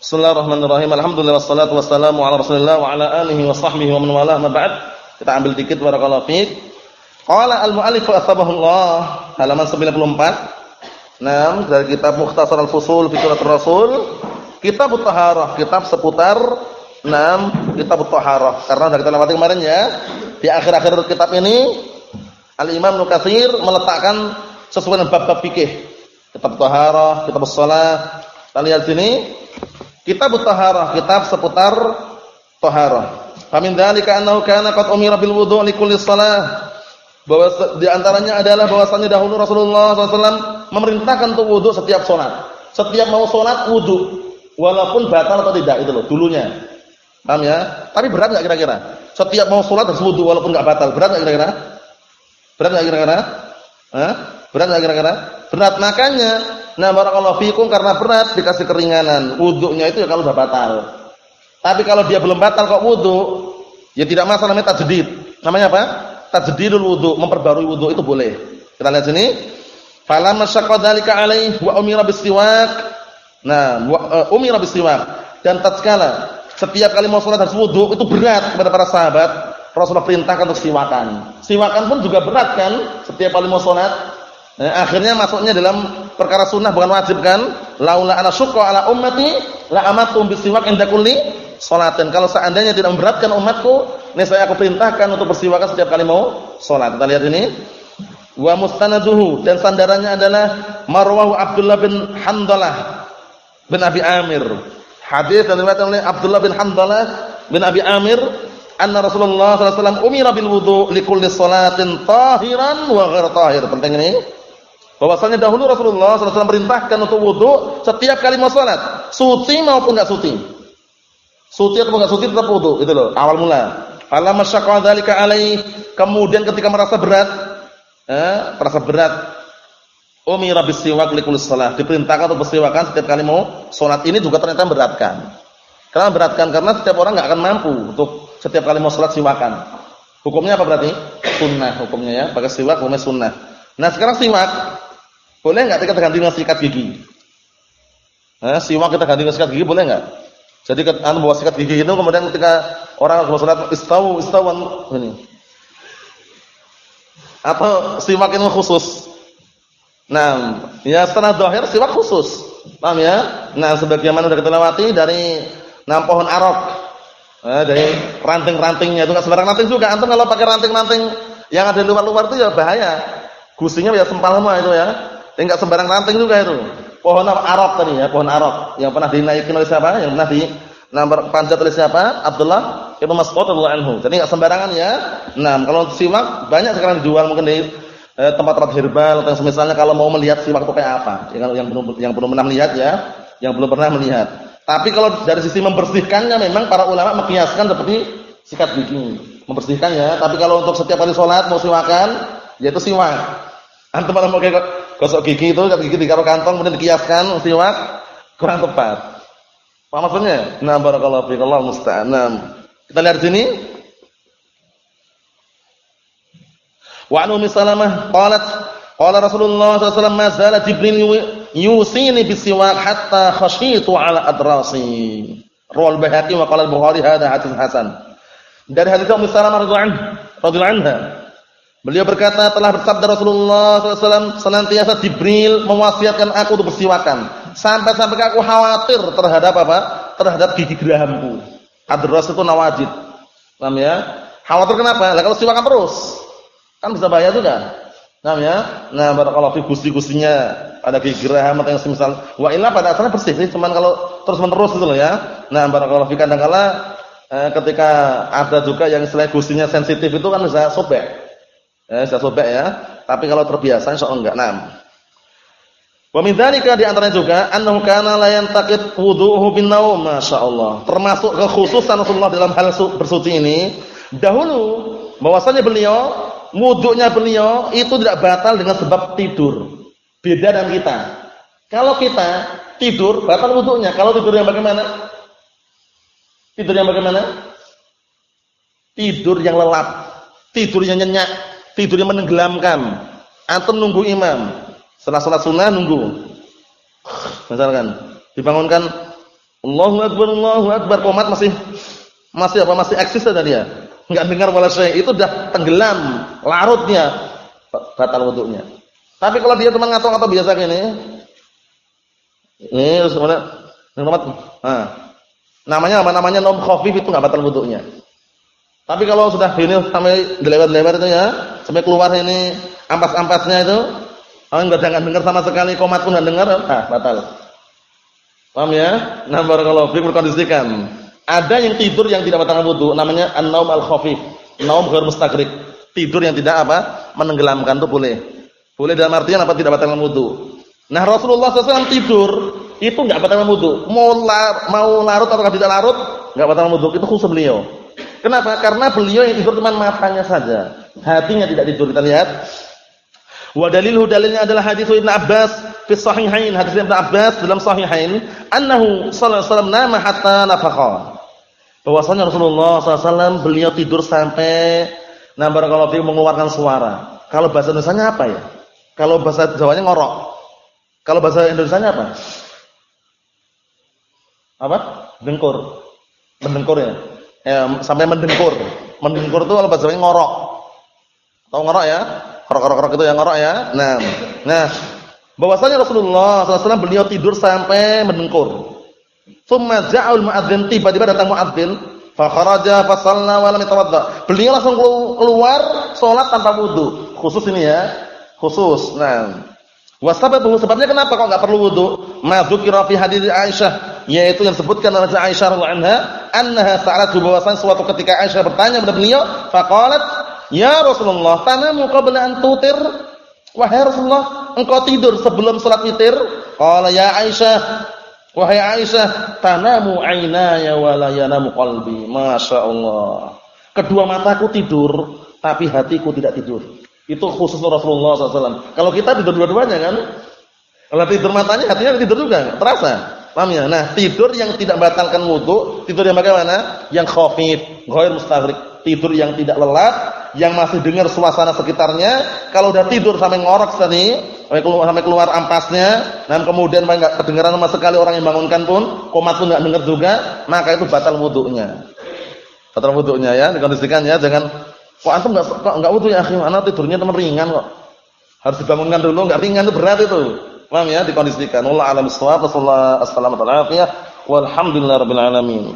Bismillahirrahmanirrahim. Alhamdulillah wassalatu wassalamu ala Rasulillah wa ala alihi wa sahbihi wa man walah. Ma ba'd. Kita ambil dikit barakallahu fiik. Qala al-mu'allif asbahullah halaman 94. Nah, dari kitab Mukhtasar al-Fusul fi Suratul Rasul, kitab taharah, kitab seputar enam kitab taharah. Karena sudah kita lewati kemarin ya. Di akhir-akhir kitab ini Al-Imam Nukatsir meletakkan sesuai dengan bab-bab fikih. Kitab taharah, kitab shalah. Kita lihat sini Kitab taharah, kitab seputar taharah. Famin dzalika annahu kana qad umira bil wudu' li kulli shalah. Bahwa di antaranya adalah bahwasanya dahulu Rasulullah SAW memerintahkan untuk wudu setiap salat. Setiap mau salat wudu, walaupun batal atau tidak itu loh dulunya. Paham ya? Tapi berat enggak kira-kira? Setiap mau salat harus wudu walaupun enggak batal. Berat enggak kira-kira? Berat enggak kira-kira? Berat enggak kira-kira? Berat makanya Nah, barakallahu fikum karena berat dikasih keringanan. Wudunya itu ya kalau sudah batal. Tapi kalau dia belum batal kok wudu, ya tidak masalah namanya tajdid. Namanya apa? Tajdidul wudu, memperbarui wudu itu boleh. Kita lihat sini. Falamma syaqqa dzalika alaihi wa umira bisiwak. Nah, uh, umira bisiwak. Dan tatkala setiap kali mau salat harus wudu itu berat kepada para sahabat. Rasulullah perintahkan untuk siwakan. Siwakan pun juga berat kan? Setiap kali mau salat Nah, akhirnya masuknya dalam perkara sunnah bukan wajib kan? Laula ana syukra ala ummati la amatum bisiwak inda kulli salatin. Kalau seandainya tidak memberatkan umatku, saya aku perintahkan untuk bersiwakan setiap kali mau salat. Kita lihat ini. Wa mustanaduhu dan sandarannya adalah marwahu Abdullah bin Handalah bin Abi Amir. Hadis yang diriwayatkan oleh Abdullah bin Handalah bin Abi Amir anna Rasulullah sallallahu alaihi wasallam umira bil wudu li kulli salatin tahiran wa ghair tahir. Penting ini. Bahwasanya dahulu Rasulullah SAW merintahkan untuk wudhu setiap kali mau sholat, suci maupun enggak suci. Suci atau enggak suci tetap wudhu, itu loh, awal mula. Alam masyaqqa dzalika alai, kemudian ketika merasa berat, eh, merasa berat, umira bisiwak likulli shalah, diperintahkan untuk bersiwakan setiap kali mau sholat. Ini juga ternyata beratkan. Karena beratkan karena setiap orang enggak akan mampu untuk setiap kali mau sholat siwakan. Hukumnya apa berarti? Sunnah hukumnya ya, pakai siwak hukumnya sunnah. Nah, sekarang siwak boleh enggak kita ganti dengan sikat gigi? Nah, siwak kita ganti dengan sikat gigi boleh enggak? Jadi anu bawa sikat gigi itu kemudian ketika orang harus salat istau istawan ini. Atau siwak ini khusus. Nah, ya setelah dohir siwak khusus. Paham ya? Nah, sebagaimana sudah kita lewati dari nah pohon arok. Nah, dari ranting-rantingnya itu enggak sembarang ranting juga. Antum kalau pakai ranting-ranting yang ada luar-luar itu ya bahaya. Gusinya ya sempal semua itu ya. Enggak sembarang ranting juga itu. Pohon? Arab tadi ya, pohon Arab yang pernah dinaikin oleh siapa? Yang pernah di nomor panjat oleh siapa? Abdullah Ibnu Mas'ud radhiyallahu anhu. Jadi enggak sembarangan ya. Nah, kalau siwak banyak sekarang dijual mungkin di eh, tempat-tempat herbal atau misalnya kalau mau melihat siwak itu kayak apa. Yang yang belum yang belum pernah melihat ya, yang belum pernah melihat. Tapi kalau dari sisi membersihkannya memang para ulama mengkiaskan seperti sikat gigi, membersihkannya. Tapi kalau untuk setiap kali sholat mau siwakan, yaitu siwak. Antum malah mau gosok gigi itu, gigi ditaruh kantong kemudian dikiaskan siwak kurang tepat. Apa maksudnya? Nah, barakallahu fiik. Allah musta'an. Kita lihat sini. Wa an Ummi Salamah qalat qala Rasulullah sallallahu alaihi wasallam Jibril yusini bisiwak hatta khashitu ala adrasi. Rawal Baihaqi wa qala Al-Bukhari hadza hadis hasan. Dari hadis Ummi Salamah radhiyallahu anha Beliau berkata telah bersabda Rasulullah SAW senantiasa Jibril mewasiatkan aku untuk bersiwakan sampai-sampai aku khawatir terhadap apa? Terhadap gigi gerahamku. Adras itu nawajid. Paham ya? Khawatir kenapa? Lah kalau siwakan terus kan bisa bahaya juga. Paham ya? Nah, barakallahu fi gusi-gusinya ada gigi geraham atau yang semisal. Wa illa pada asalnya bersih sih, cuman kalau terus-menerus itu loh ya. Nah, barakallahu fi kadang-kala eh, ketika ada juga yang selain gusinya sensitif itu kan bisa sobek Eh, sudah sobek ya. Tapi kalau terbiasa insyaallah enggak. Naam. Wa min dzalika di antaranya juga annahu kana la yantaqid wudu'uhu bin naum, masyaallah. Termasuk kekhususan Rasulullah dalam hal bersuci ini, dahulu bahwasanya beliau wudunya beliau itu tidak batal dengan sebab tidur. Beda dengan kita. Kalau kita tidur batal wudunya. Kalau tidur yang bagaimana? Tidur yang bagaimana? Tidur yang lelap, tidur yang nyenyak, tidurnya menenggelamkan. Antum nunggu imam. Setelah salat sunnah nunggu. Misalkan dibangunkan Allahu akbar, Allahu akbar, komat masih masih apa? Masih eksis ada dia. Enggak dengar wala syai. Itu udah tenggelam, larutnya batal wudunya. Tapi kalau dia cuma ngatok-ngatok biasa gini, ini terus kemudian nah, namanya apa? Namanya nom khafif itu enggak batal wudunya. Tapi kalau sudah ini sampai dilewat-lewat itu ya, sampai keluar ini ampas-ampasnya itu, oh enggak jangan dengar sama sekali, komat pun enggak dengar, ah batal. Paham ya? Nah, barakallahu fiikum kondisikan. Ada yang tidur yang tidak batalkan wudu, namanya an-naum al-khafif. Naum ghair. Tidur yang tidak apa? menenggelamkan itu boleh. Boleh dalam artian apa tidak batalkan wudu. Nah, Rasulullah SAW tidur itu enggak batalkan wudu. Mau lar, mau larut atau tidak larut, enggak batalkan wudu. Itu khusus beliau. Kenapa? Karena beliau yang tidur cuma matanya saja. Hatinya tidak tidur. Kita lihat Wa dalilhu dalilnya adalah hadis Ibnu Abbas fi sahihain, hadis Ibnu Abbas dalam sahihain, annahu sallallahu alaihi wasallam nama hatta nafakha. Bahwasanya Rasulullah SAW beliau tidur sampai nah kalau fiikum mengeluarkan suara. Kalau bahasa Indonesia apa ya? Kalau bahasa Jawanya ngorok. Kalau bahasa Indonesia apa? Apa? Dengkur. Mendengkur ya. Eh, sampai mendengkur. Mendengkur itu kalau bahasa Jawanya ngorok. Tahu ngorok ya? Krok-krok itu yang ngorok ya. Nah, nah bahwasanya Rasulullah SAW beliau tidur sampai mendengkur. Tsumma ja'al muadzin tiba-tiba datang muadzin, fa kharaja fa shalla. Beliau langsung keluar salat tanpa wudu. Khusus ini ya. Khusus. Nah, Wasababu sebabnya kenapa kok enggak perlu wudu? Ma dzukira fi hadits Aisyah, yaitu yang disebutkan oleh Aisyah radhiyallahu anha, annaha sa'alat bahwasan suatu ketika Aisyah bertanya kepada beliau, faqalat Ya Rasulullah, tanamu qabla an tutir? Wahai Rasulullah, engkau tidur sebelum salat witir? Qala ya Aisyah, wahai Aisyah, tanamu aynaya wa la yanamu qalbi. Masyaallah. Kedua mataku tidur, tapi hatiku tidak tidur. Itu khusus Rasulullah SAW. Kalau kita tidur dua-duanya kan? Kalau tidur matanya, hatinya tidur juga, terasa. Paham ya? Nah, tidur yang tidak batalkan wudu, tidur yang bagaimana? Yang khafif, ghair mustaghrib, tidur yang tidak lelap, yang masih dengar suasana sekitarnya, kalau udah tidur sampai ngorok tadi, sampai keluar, ampasnya, dan kemudian enggak kedengaran sama sekali orang yang bangunkan pun, komat pun enggak dengar juga, maka itu batal wudunya. Batal wudunya ya, dikondisikan ya, jangan kok antum enggak kok enggak wudu ya, akhi, anak tidurnya teman ringan kok. Harus dibangunkan dulu, enggak ringan itu berat itu. Paham ya? Dikondisikan. Allah alam bissawab. Wassallallahu alaihi wasallam. Walhamdulillahirabbil alamin.